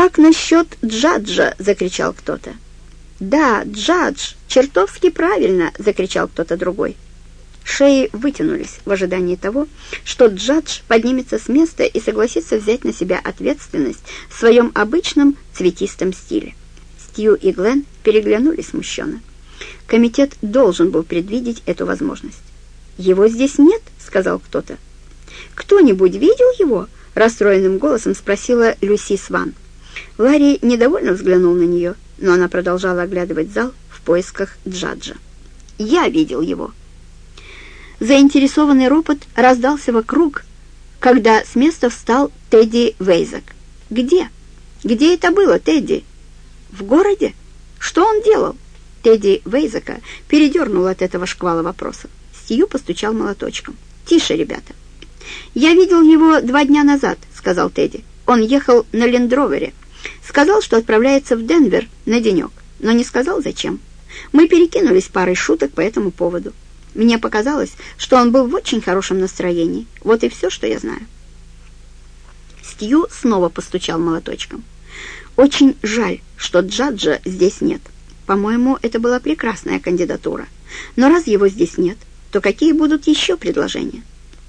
«Как насчет Джаджа?» — закричал кто-то. «Да, Джадж, чертовски правильно!» — закричал кто-то другой. Шеи вытянулись в ожидании того, что Джадж поднимется с места и согласится взять на себя ответственность в своем обычном цветистом стиле. Стью и Глен переглянулись смущенно. Комитет должен был предвидеть эту возможность. «Его здесь нет?» — сказал кто-то. «Кто-нибудь видел его?» — расстроенным голосом спросила Люси Сван. Ларри недовольно взглянул на нее, но она продолжала оглядывать зал в поисках Джаджа. «Я видел его». Заинтересованный ропот раздался вокруг, когда с места встал Тедди Вейзак. «Где? Где это было, Тедди?» «В городе? Что он делал?» Тедди Вейзака передернул от этого шквала вопросов. Стью постучал молоточком. «Тише, ребята!» «Я видел его два дня назад», — сказал Тедди. «Он ехал на лендровере. Сказал, что отправляется в Денвер на денек, но не сказал, зачем. Мы перекинулись парой шуток по этому поводу. Мне показалось, что он был в очень хорошем настроении. Вот и все, что я знаю». Стью снова постучал молоточком. «Очень жаль, что Джаджа здесь нет. По-моему, это была прекрасная кандидатура. Но раз его здесь нет, то какие будут еще предложения?»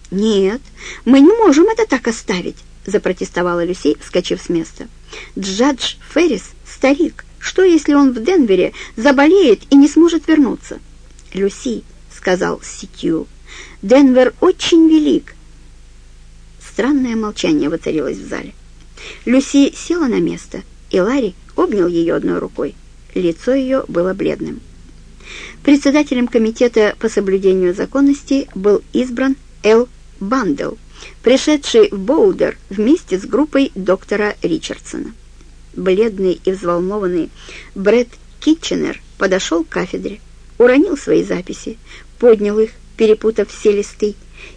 «Нет, мы не можем это так оставить», — запротестовала Люси, вскочив с места. «Джадж Феррис — старик. Что, если он в Денвере заболеет и не сможет вернуться?» «Люси», — сказал Ситью, — «Денвер очень велик». Странное молчание воцарилось в зале. Люси села на место, и Ларри обнял ее одной рукой. Лицо ее было бледным. Председателем комитета по соблюдению законности был избран Эл Бандел, пришедший в Боулдер вместе с группой доктора Ричардсона. Бледный и взволнованный Брэд Китченер подошел к кафедре, уронил свои записи, поднял их, перепутав все листы,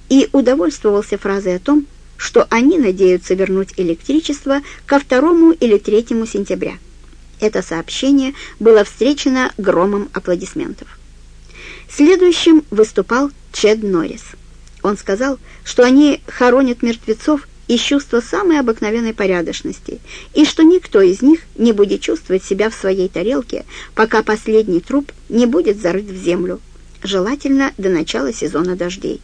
и удовольствовался фразой о том, что они надеются вернуть электричество ко 2 или 3 сентября. Это сообщение было встречено громом аплодисментов. Следующим выступал Чед Норрис. Он сказал, что они хоронят мертвецов из чувства самой обыкновенной порядочности, и что никто из них не будет чувствовать себя в своей тарелке, пока последний труп не будет зарыт в землю, желательно до начала сезона дождей.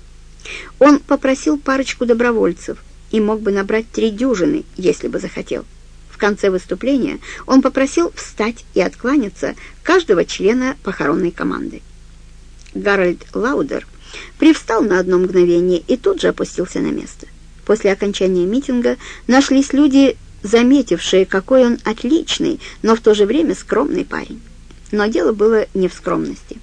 Он попросил парочку добровольцев и мог бы набрать три дюжины, если бы захотел. В конце выступления он попросил встать и откланяться каждого члена похоронной команды. Гарольд Лаудер привстал на одно мгновение и тут же опустился на место. После окончания митинга нашлись люди, заметившие, какой он отличный, но в то же время скромный парень. Но дело было не в скромности.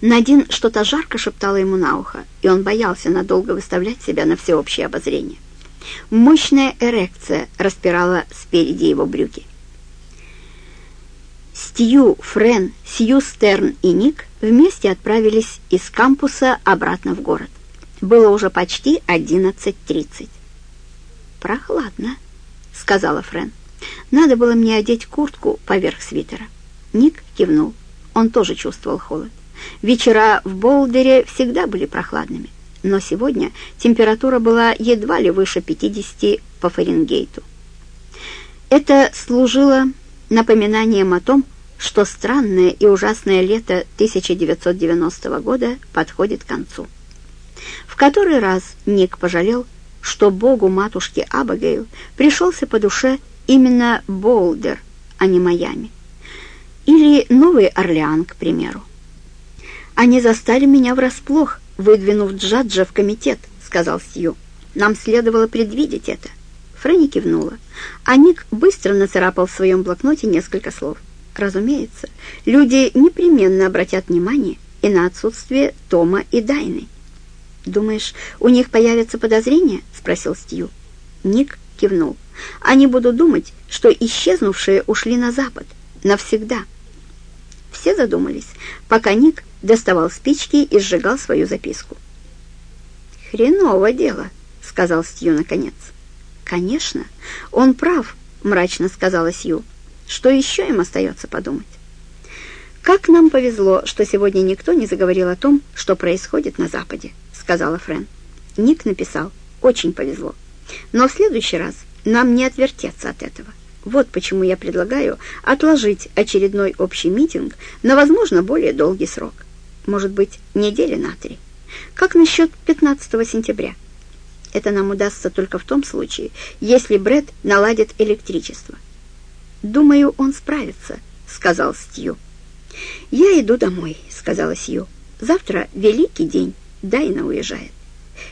Надин что-то жарко шептала ему на ухо, и он боялся надолго выставлять себя на всеобщее обозрение. Мощная эрекция распирала спереди его брюки. Стью, Френ, Сью Стерн и Ник вместе отправились из кампуса обратно в город. Было уже почти 11.30. «Прохладно», — сказала Френ. «Надо было мне одеть куртку поверх свитера». Ник кивнул. Он тоже чувствовал холод. Вечера в Болдере всегда были прохладными, но сегодня температура была едва ли выше 50 по Фаренгейту. Это служило напоминанием о том, что странное и ужасное лето 1990 года подходит к концу. В который раз Ник пожалел, что богу матушки Абагейл пришелся по душе именно Болдер, а не Майами. Или Новый Орлеан, к примеру. «Они застали меня врасплох, выдвинув Джаджа в комитет», — сказал Сью. «Нам следовало предвидеть это». Фрэнни кивнула, а Ник быстро нацарапал в своем блокноте несколько слов. Разумеется, люди непременно обратят внимание и на отсутствие Тома и Дайны. «Думаешь, у них появятся подозрения?» — спросил Стью. Ник кивнул. «Они будут думать, что исчезнувшие ушли на запад. Навсегда». Все задумались, пока Ник доставал спички и сжигал свою записку. «Хреново дело», — сказал Стью наконец. «Конечно, он прав», — мрачно сказала Сью. Что еще им остается подумать? «Как нам повезло, что сегодня никто не заговорил о том, что происходит на Западе», — сказала Френ. Ник написал «Очень повезло. Но в следующий раз Нам не отвертеться от этого. Вот почему я предлагаю отложить очередной общий митинг на, возможно, более долгий срок. Может быть, недели на три. Как насчет 15 сентября? Это нам удастся только в том случае, если Бред наладит электричество. «Думаю, он справится», — сказал Стью. «Я иду домой», — сказала Сью. «Завтра великий день, Дайна уезжает.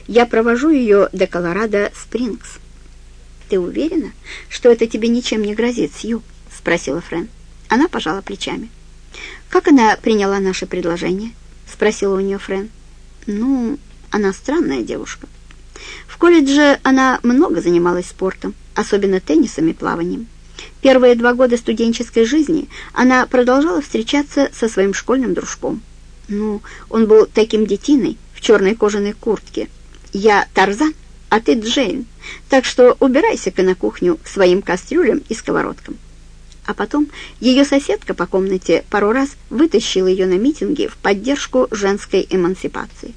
Я провожу ее до Колорадо-Спрингс». «Ты уверена, что это тебе ничем не грозит, Сью?» — спросила Френ. Она пожала плечами. «Как она приняла наше предложение?» — спросила у нее Френ. «Ну, она странная девушка. В колледже она много занималась спортом, особенно теннисом и плаванием. Первые два года студенческой жизни она продолжала встречаться со своим школьным дружком. Ну, он был таким детиной в черной кожаной куртке. Я Тарзан, а ты Джейн, так что убирайся-ка на кухню к своим кастрюлям и сковородкам. А потом ее соседка по комнате пару раз вытащила ее на митинги в поддержку женской эмансипации.